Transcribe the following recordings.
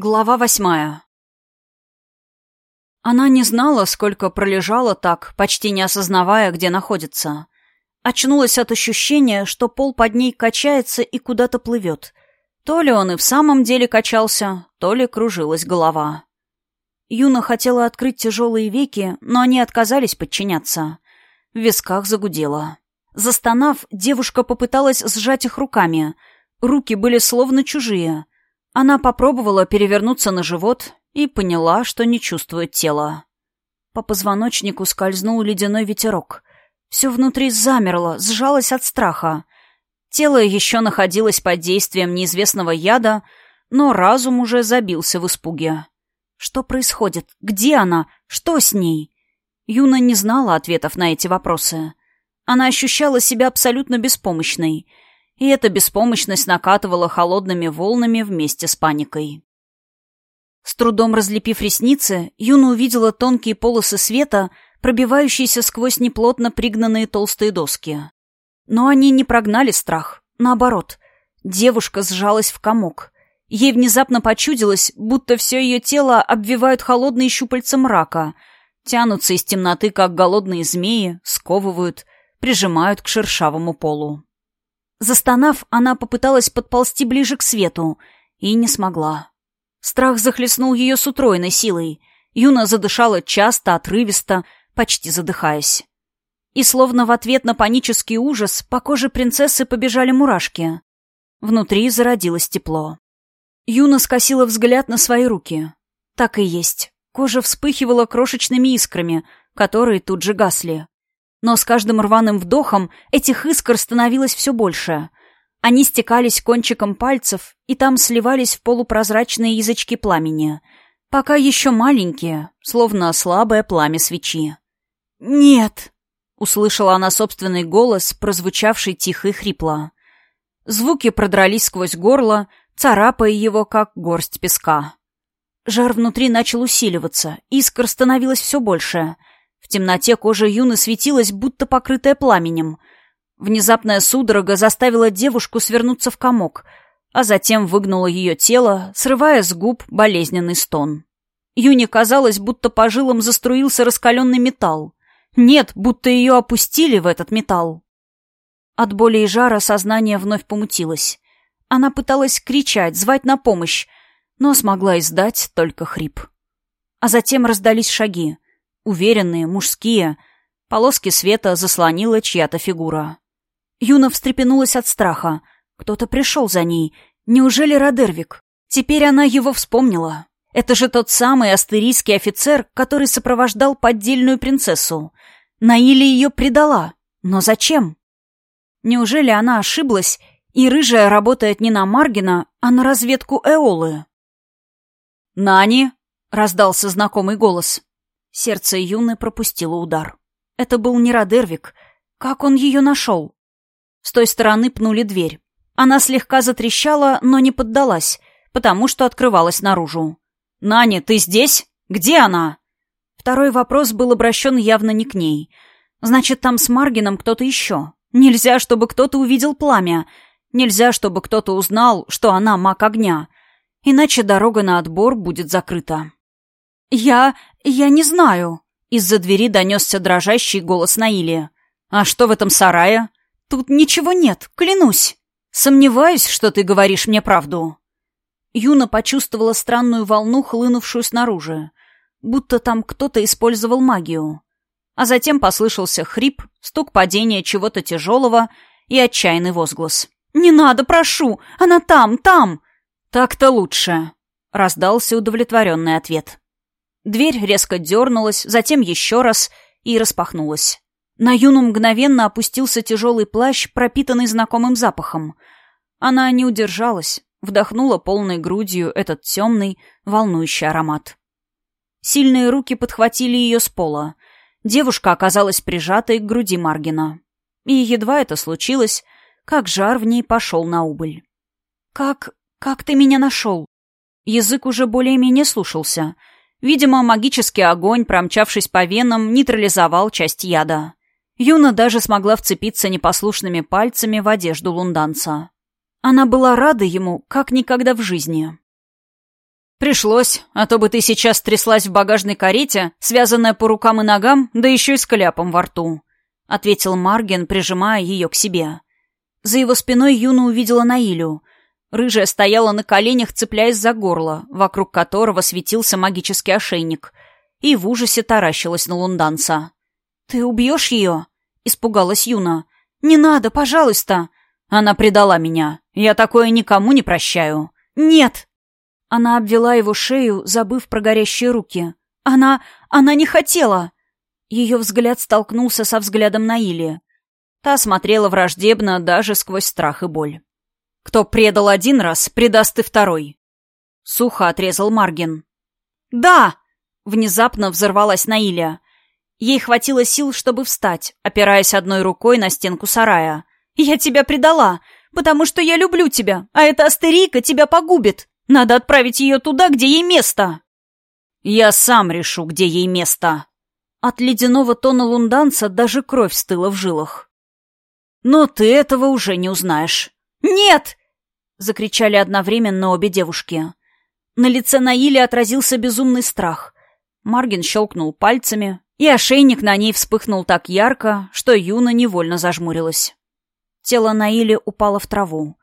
Глава восьмая. Она не знала, сколько пролежала так, почти не осознавая, где находится. Очнулась от ощущения, что пол под ней качается и куда-то плывет. То ли он и в самом деле качался, то ли кружилась голова. Юна хотела открыть тяжелые веки, но они отказались подчиняться. В висках загудела. Застонав, девушка попыталась сжать их руками. Руки были словно чужие — она попробовала перевернуться на живот и поняла, что не чувствует тела. По позвоночнику скользнул ледяной ветерок. Все внутри замерло, сжалось от страха. Тело еще находилось под действием неизвестного яда, но разум уже забился в испуге. Что происходит? Где она? Что с ней? Юна не знала ответов на эти вопросы. Она ощущала себя абсолютно беспомощной — и эта беспомощность накатывала холодными волнами вместе с паникой. С трудом разлепив ресницы, Юна увидела тонкие полосы света, пробивающиеся сквозь неплотно пригнанные толстые доски. Но они не прогнали страх. Наоборот, девушка сжалась в комок. Ей внезапно почудилось, будто все ее тело обвивают холодные щупальца мрака, тянутся из темноты, как голодные змеи, сковывают, прижимают к шершавому полу. Застонав, она попыталась подползти ближе к свету и не смогла. Страх захлестнул ее с утроенной силой. Юна задышала часто, отрывисто, почти задыхаясь. И словно в ответ на панический ужас по коже принцессы побежали мурашки. Внутри зародилось тепло. Юна скосила взгляд на свои руки. Так и есть. Кожа вспыхивала крошечными искрами, которые тут же гасли. Но с каждым рваным вдохом этих искр становилось все больше. Они стекались кончиком пальцев, и там сливались в полупрозрачные язычки пламени. Пока еще маленькие, словно слабое пламя свечи. «Нет!» — услышала она собственный голос, прозвучавший тихо и хрипло. Звуки продрались сквозь горло, царапая его, как горсть песка. Жар внутри начал усиливаться, искр становилось все больше — в темноте кожа Юны светилась, будто покрытая пламенем. Внезапная судорога заставила девушку свернуться в комок, а затем выгнула ее тело, срывая с губ болезненный стон. Юне казалось, будто по жилам заструился раскаленный металл. Нет, будто ее опустили в этот металл. От боли и жара сознание вновь помутилось. Она пыталась кричать, звать на помощь, но смогла издать только хрип. А затем раздались шаги уверенные, мужские. Полоски света заслонила чья-то фигура. Юна встрепенулась от страха. Кто-то пришел за ней. Неужели Родервик? Теперь она его вспомнила. Это же тот самый астерийский офицер, который сопровождал поддельную принцессу. Наили ее предала. Но зачем? Неужели она ошиблась, и рыжая работает не на Маргина, а на разведку Эолы? «Нани!» — раздался знакомый голос. Сердце Юны пропустило удар. Это был не Родервик. Как он ее нашел? С той стороны пнули дверь. Она слегка затрещала, но не поддалась, потому что открывалась наружу. «Наня, ты здесь? Где она?» Второй вопрос был обращен явно не к ней. «Значит, там с Маргином кто-то еще. Нельзя, чтобы кто-то увидел пламя. Нельзя, чтобы кто-то узнал, что она маг огня. Иначе дорога на отбор будет закрыта». «Я... я не знаю». Из-за двери донесся дрожащий голос Наили. «А что в этом сарае?» «Тут ничего нет, клянусь. Сомневаюсь, что ты говоришь мне правду». Юна почувствовала странную волну, хлынувшую снаружи. Будто там кто-то использовал магию. А затем послышался хрип, стук падения чего-то тяжелого и отчаянный возглас. «Не надо, прошу! Она там, там!» «Так-то лучше!» — раздался удовлетворенный ответ. Дверь резко дернулась, затем еще раз и распахнулась. На Юну мгновенно опустился тяжелый плащ, пропитанный знакомым запахом. Она не удержалась, вдохнула полной грудью этот темный, волнующий аромат. Сильные руки подхватили ее с пола. Девушка оказалась прижатой к груди Маргина. И едва это случилось, как жар в ней пошел на убыль. «Как... как ты меня нашел?» Язык уже более-менее слушался — Видимо, магический огонь, промчавшись по венам, нейтрализовал часть яда. Юна даже смогла вцепиться непослушными пальцами в одежду лунданца. Она была рада ему, как никогда в жизни. «Пришлось, а то бы ты сейчас тряслась в багажной карете, связанная по рукам и ногам, да еще и с кляпом во рту», — ответил Марген, прижимая ее к себе. За его спиной Юна увидела Наилю. Рыжая стояла на коленях, цепляясь за горло, вокруг которого светился магический ошейник, и в ужасе таращилась на лунданца. «Ты убьешь ее?» — испугалась Юна. «Не надо, пожалуйста!» Она предала меня. Я такое никому не прощаю. «Нет!» Она обвела его шею, забыв про горящие руки. «Она... она не хотела!» Ее взгляд столкнулся со взглядом Наили. Та смотрела враждебно даже сквозь страх и боль. «Кто предал один раз, предаст и второй!» Сухо отрезал Маргин. «Да!» — внезапно взорвалась Наиля. Ей хватило сил, чтобы встать, опираясь одной рукой на стенку сарая. «Я тебя предала, потому что я люблю тебя, а эта астерийка тебя погубит. Надо отправить ее туда, где ей место». «Я сам решу, где ей место». От ледяного тона лунданца даже кровь стыла в жилах. «Но ты этого уже не узнаешь». «Нет!» — закричали одновременно обе девушки. На лице Наили отразился безумный страх. Маргин щелкнул пальцами, и ошейник на ней вспыхнул так ярко, что Юна невольно зажмурилась. Тело Наили упало в траву.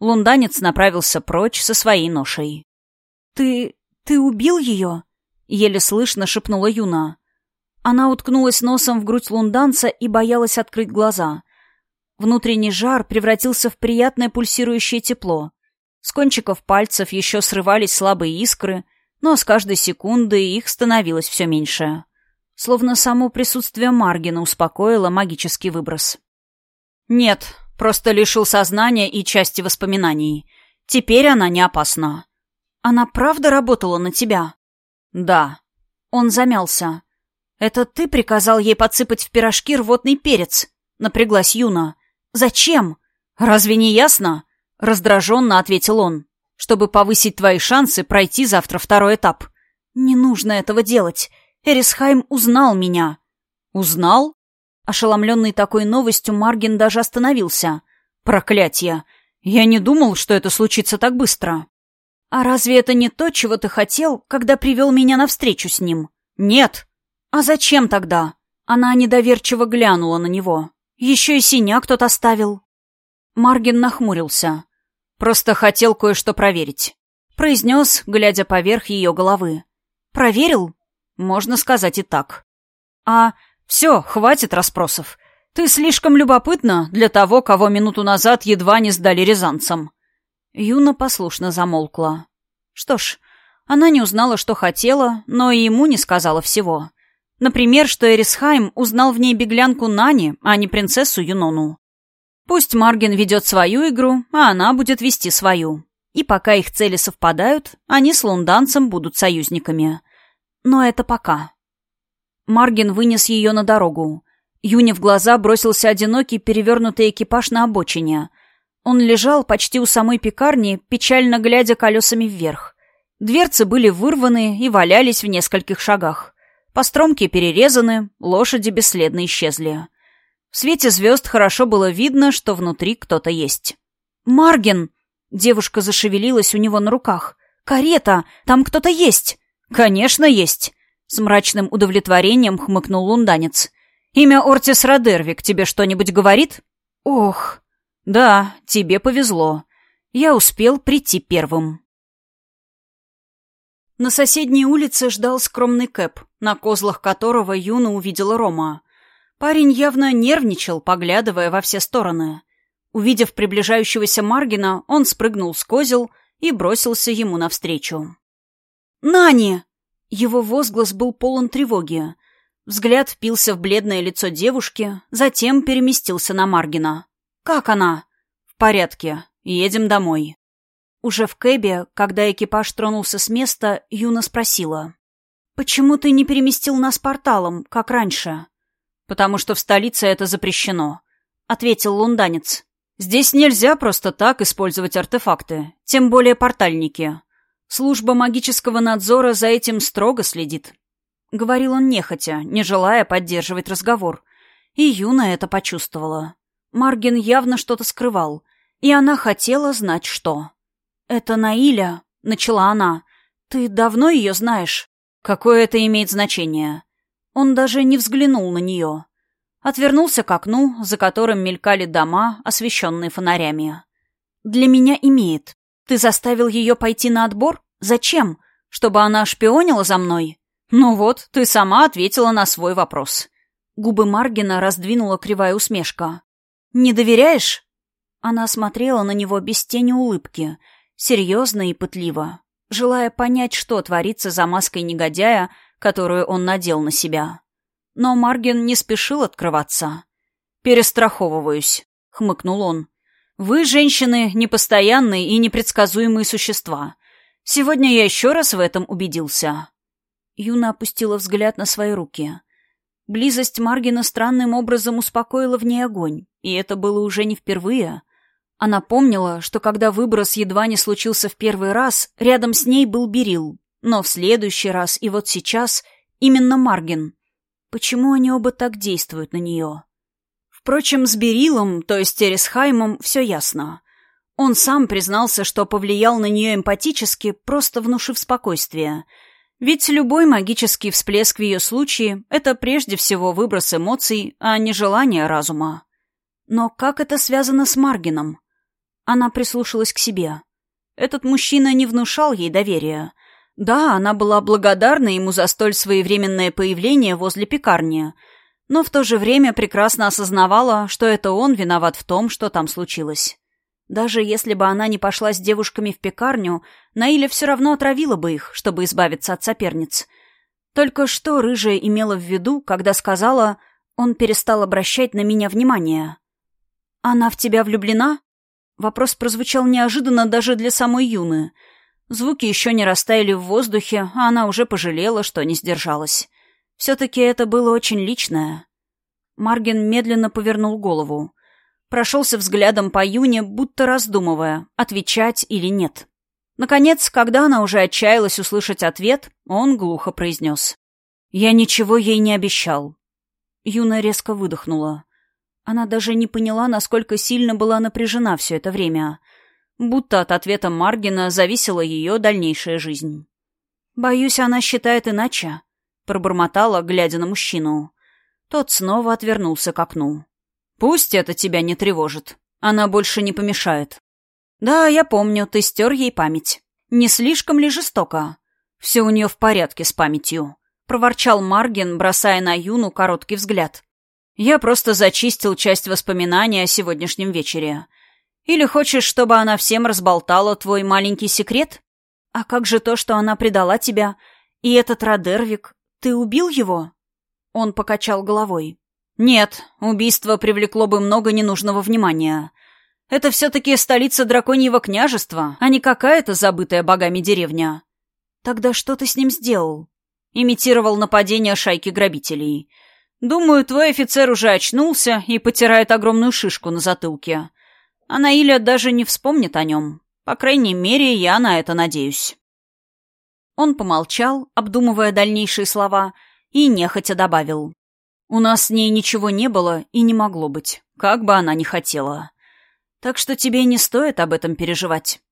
Лунданец направился прочь со своей ношей. «Ты... ты убил ее?» — еле слышно шепнула Юна. Она уткнулась носом в грудь лунданца и боялась открыть глаза. Внутренний жар превратился в приятное пульсирующее тепло. С кончиков пальцев еще срывались слабые искры, но с каждой секундой их становилось все меньше. Словно само присутствие Маргина успокоило магический выброс. «Нет, просто лишил сознания и части воспоминаний. Теперь она не опасна». «Она правда работала на тебя?» «Да». Он замялся. «Это ты приказал ей подсыпать в пирожки рвотный перец?» Напряглась Юна. «Зачем?» «Разве не ясно?» Раздраженно ответил он. «Чтобы повысить твои шансы пройти завтра второй этап». «Не нужно этого делать. Эрисхайм узнал меня». «Узнал?» Ошеломленный такой новостью, Маргин даже остановился. «Проклятье! Я не думал, что это случится так быстро». «А разве это не то, чего ты хотел, когда привел меня навстречу с ним?» «Нет». «А зачем тогда?» Она недоверчиво глянула на него. «Еще и синяк тот оставил». Маргин нахмурился. «Просто хотел кое-что проверить», — произнес, глядя поверх ее головы. «Проверил?» Можно сказать и так. А все, хватит расспросов. Ты слишком любопытна для того, кого минуту назад едва не сдали рязанцам. Юна послушно замолкла. Что ж, она не узнала, что хотела, но и ему не сказала всего. Например, что Эрисхайм узнал в ней беглянку Нани, а не принцессу Юнону. Пусть Марген ведет свою игру, а она будет вести свою. И пока их цели совпадают, они с лунданцем будут союзниками. Но это пока. Маргин вынес ее на дорогу. Юне в глаза бросился одинокий перевернутый экипаж на обочине. Он лежал почти у самой пекарни, печально глядя колесами вверх. Дверцы были вырваны и валялись в нескольких шагах. Постромки перерезаны, лошади бесследно исчезли. В свете звезд хорошо было видно, что внутри кто-то есть. «Маргин!» Девушка зашевелилась у него на руках. «Карета! Там кто-то есть!» «Конечно, есть!» — с мрачным удовлетворением хмыкнул лунданец. «Имя Ортис Родервик тебе что-нибудь говорит?» «Ох!» «Да, тебе повезло. Я успел прийти первым». На соседней улице ждал скромный Кэп, на козлах которого Юна увидела Рома. Парень явно нервничал, поглядывая во все стороны. Увидев приближающегося Маргина, он спрыгнул с козел и бросился ему навстречу. «Нани!» Его возглас был полон тревоги. Взгляд впился в бледное лицо девушки, затем переместился на Маргина. «Как она?» «В порядке. Едем домой». Уже в кэбе, когда экипаж тронулся с места, Юна спросила. «Почему ты не переместил нас порталом, как раньше?» «Потому что в столице это запрещено», — ответил лунданец. «Здесь нельзя просто так использовать артефакты, тем более портальники. Служба магического надзора за этим строго следит. Говорил он нехотя, не желая поддерживать разговор. И Юна это почувствовала. Маргин явно что-то скрывал, и она хотела знать, что. «Это Наиля», — начала она. Ты давно ее знаешь? Какое это имеет значение? Он даже не взглянул на нее. Отвернулся к окну, за которым мелькали дома, освещенные фонарями. «Для меня имеет. Ты заставил ее пойти на отбор? Зачем? Чтобы она шпионила за мной?» «Ну вот, ты сама ответила на свой вопрос». Губы Маргина раздвинула кривая усмешка. «Не доверяешь?» Она смотрела на него без тени улыбки, серьезно и пытливо, желая понять, что творится за маской негодяя, которую он надел на себя. Но Маргин не спешил открываться. «Перестраховываюсь», — хмыкнул он. «Вы, женщины, непостоянные и непредсказуемые существа. Сегодня я еще раз в этом убедился». Юна опустила взгляд на свои руки. Близость Маргина странным образом успокоила в ней огонь, и это было уже не впервые. Она помнила, что когда выброс едва не случился в первый раз, рядом с ней был Берил, но в следующий раз и вот сейчас именно Маргин. Почему они оба так действуют на нее? Впрочем, с Берилом, то есть Тересхаймом, все ясно. Он сам признался, что повлиял на нее эмпатически, просто внушив спокойствие. Ведь любой магический всплеск в ее случае — это прежде всего выброс эмоций, а не желание разума. Но как это связано с Маргином? Она прислушалась к себе. Этот мужчина не внушал ей доверия — да, она была благодарна ему за столь своевременное появление возле пекарни, но в то же время прекрасно осознавала, что это он виноват в том, что там случилось. Даже если бы она не пошла с девушками в пекарню, Наиля все равно отравила бы их, чтобы избавиться от соперниц. Только что рыжая имела в виду, когда сказала «он перестал обращать на меня внимание». «Она в тебя влюблена?» Вопрос прозвучал неожиданно даже для самой Юны — Звуки еще не растаяли в воздухе, а она уже пожалела, что не сдержалась. Все-таки это было очень личное. Марген медленно повернул голову. Прошелся взглядом по Юне, будто раздумывая, отвечать или нет. Наконец, когда она уже отчаялась услышать ответ, он глухо произнес. «Я ничего ей не обещал». Юна резко выдохнула. Она даже не поняла, насколько сильно была напряжена все это время — будто от ответа Маргина зависела ее дальнейшая жизнь. «Боюсь, она считает иначе», — пробормотала, глядя на мужчину. Тот снова отвернулся к окну. «Пусть это тебя не тревожит. Она больше не помешает». «Да, я помню, ты стер ей память. Не слишком ли жестоко?» «Все у нее в порядке с памятью», — проворчал Маргин, бросая на Юну короткий взгляд. «Я просто зачистил часть воспоминаний о сегодняшнем вечере. Или хочешь, чтобы она всем разболтала твой маленький секрет? А как же то, что она предала тебя? И этот Родервик, ты убил его?» Он покачал головой. «Нет, убийство привлекло бы много ненужного внимания. Это все-таки столица драконьего княжества, а не какая-то забытая богами деревня». «Тогда что ты с ним сделал?» Имитировал нападение шайки грабителей. «Думаю, твой офицер уже очнулся и потирает огромную шишку на затылке. А Наиля даже не вспомнит о нем. По крайней мере, я на это надеюсь. Он помолчал, обдумывая дальнейшие слова, и нехотя добавил. «У нас с ней ничего не было и не могло быть, как бы она ни хотела. Так что тебе не стоит об этом переживать».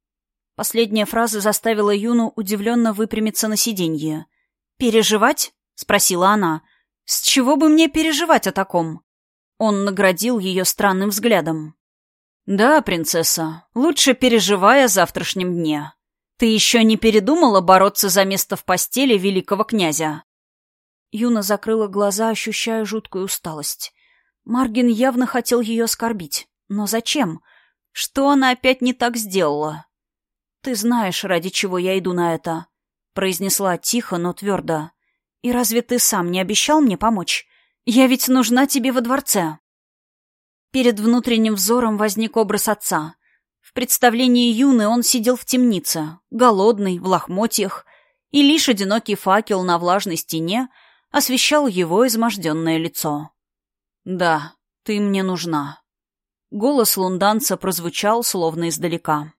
Последняя фраза заставила Юну удивленно выпрямиться на сиденье. «Переживать?» — спросила она. «С чего бы мне переживать о таком?» Он наградил ее странным взглядом. «Да, принцесса, лучше переживай о завтрашнем дне. Ты еще не передумала бороться за место в постели великого князя?» Юна закрыла глаза, ощущая жуткую усталость. Маргин явно хотел ее оскорбить. Но зачем? Что она опять не так сделала? «Ты знаешь, ради чего я иду на это», — произнесла тихо, но твердо. «И разве ты сам не обещал мне помочь? Я ведь нужна тебе во дворце». Перед внутренним взором возник образ отца. В представлении Юны он сидел в темнице, голодный, в лохмотьях, и лишь одинокий факел на влажной стене освещал его изможденное лицо. «Да, ты мне нужна». Голос лунданца прозвучал словно издалека.